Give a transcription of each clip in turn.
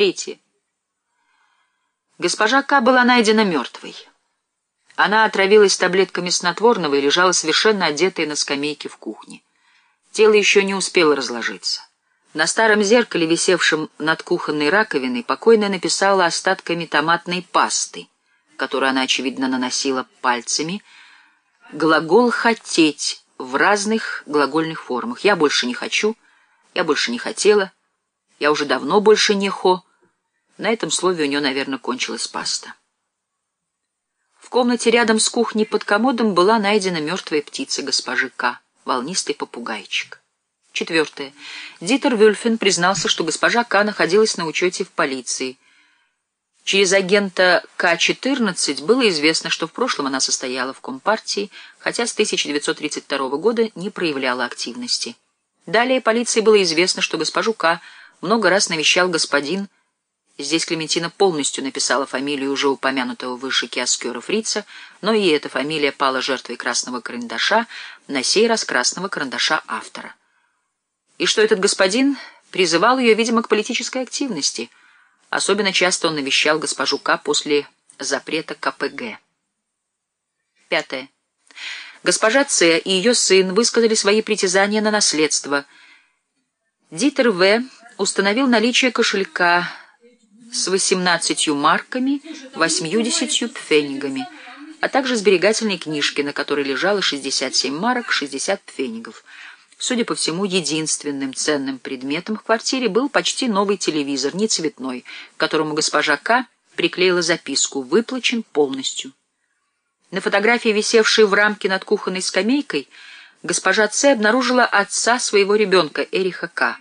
Третье. Госпожа К. была найдена мертвой. Она отравилась таблетками снотворного и лежала совершенно одетая на скамейке в кухне. Тело еще не успело разложиться. На старом зеркале, висевшем над кухонной раковиной, покойная написала остатками томатной пасты, которую она, очевидно, наносила пальцами, глагол «хотеть» в разных глагольных формах. «Я больше не хочу», «я больше не хотела», «я уже давно больше не хо». На этом слове у нее, наверное, кончилась паста. В комнате рядом с кухней под комодом была найдена мертвая птица госпожи К., волнистый попугайчик. Четвертое. Дитер Вюльфен признался, что госпожа К. находилась на учете в полиции. Через агента К-14 было известно, что в прошлом она состояла в Компартии, хотя с 1932 года не проявляла активности. Далее полиции было известно, что госпожу К. много раз навещал господин Здесь Клементина полностью написала фамилию уже упомянутого выше киоскера Фрица, но и эта фамилия пала жертвой красного карандаша, на сей раз красного карандаша автора. И что этот господин призывал ее, видимо, к политической активности. Особенно часто он навещал госпожу К. после запрета КПГ. Пятое. Госпожа Ц. и ее сын высказали свои притязания на наследство. Дитер В. установил наличие кошелька с 18 марками, 80 пфенигами, а также сберегательной книжки, на которой лежало 67 марок, 60 пфенигов. Судя по всему, единственным ценным предметом в квартире был почти новый телевизор, не цветной, к которому госпожа К. приклеила записку «Выплачен полностью». На фотографии, висевшей в рамке над кухонной скамейкой, госпожа Ц. обнаружила отца своего ребенка, Эриха К.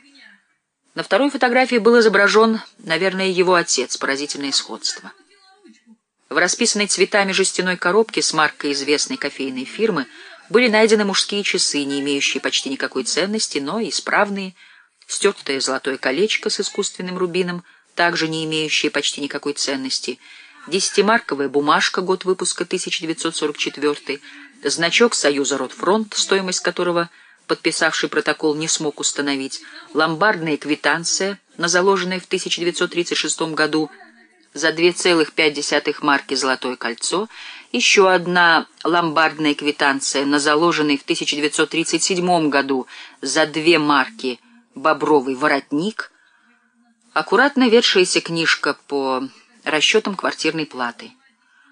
На второй фотографии был изображен, наверное, его отец, поразительное сходство. В расписанной цветами жестяной коробке с маркой известной кофейной фирмы были найдены мужские часы, не имеющие почти никакой ценности, но исправные, стертое золотое колечко с искусственным рубином, также не имеющее почти никакой ценности, десятимарковая бумажка, год выпуска 1944, значок Союза Ротфронт, стоимость которого – подписавший протокол, не смог установить, ломбардная квитанция на заложенное в 1936 году за 2,5 марки «Золотое кольцо», еще одна ломбардная квитанция на заложенный в 1937 году за две марки «Бобровый воротник», аккуратно ведшаяся книжка по расчетам квартирной платы.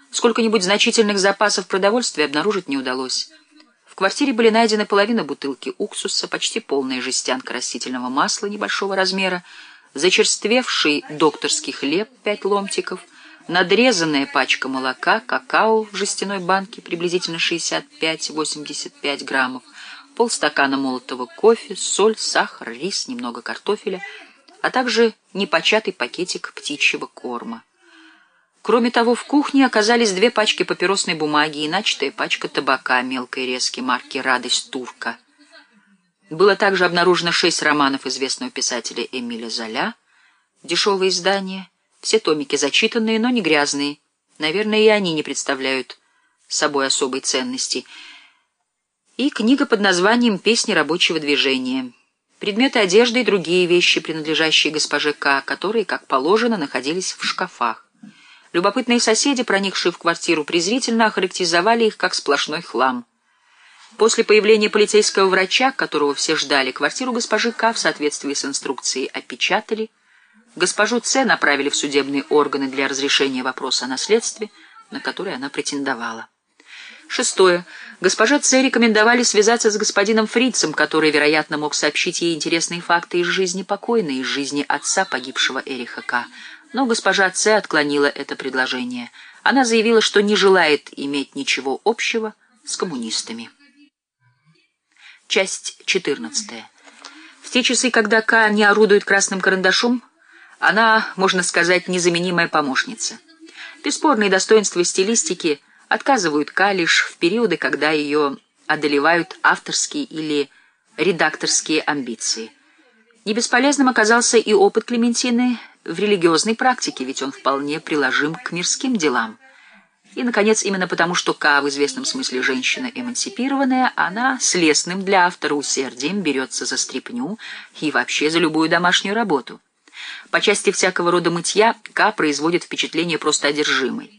Сколько-нибудь значительных запасов продовольствия обнаружить не удалось квартире были найдены половина бутылки уксуса, почти полная жестянка растительного масла небольшого размера, зачерствевший докторский хлеб пять ломтиков, надрезанная пачка молока, какао в жестяной банке приблизительно 65-85 граммов, полстакана молотого кофе, соль, сахар, рис, немного картофеля, а также непочатый пакетик птичьего корма. Кроме того, в кухне оказались две пачки папиросной бумаги и начатая пачка табака мелкой резки марки «Радость турка». Было также обнаружено шесть романов известного писателя Эмиля Золя, дешевые издания, все томики зачитанные, но не грязные. Наверное, и они не представляют собой особой ценности. И книга под названием «Песни рабочего движения». Предметы одежды и другие вещи, принадлежащие госпоже К., которые, как положено, находились в шкафах. Любопытные соседи, проникшие в квартиру, презрительно охарактеризовали их как сплошной хлам. После появления полицейского врача, которого все ждали, квартиру госпожи К. в соответствии с инструкцией опечатали. Госпожу С. направили в судебные органы для разрешения вопроса о наследстве, на который она претендовала. Шестое. Госпожа Ц. рекомендовали связаться с господином Фрицем, который, вероятно, мог сообщить ей интересные факты из жизни покойной, из жизни отца погибшего Эриха К., но госпожа Ц. отклонила это предложение. Она заявила, что не желает иметь ничего общего с коммунистами. Часть 14. В те часы, когда К. не орудует красным карандашом, она, можно сказать, незаменимая помощница. Бесспорные достоинства стилистики отказывают К. лишь в периоды, когда ее одолевают авторские или редакторские амбиции. Не бесполезным оказался и опыт Клементины в религиозной практике, ведь он вполне приложим к мирским делам. И, наконец, именно потому, что Ка в известном смысле женщина эмансипированная, она с лесным для автора усердием берется за стряпню и вообще за любую домашнюю работу. По части всякого рода мытья К производит впечатление просто одержимой.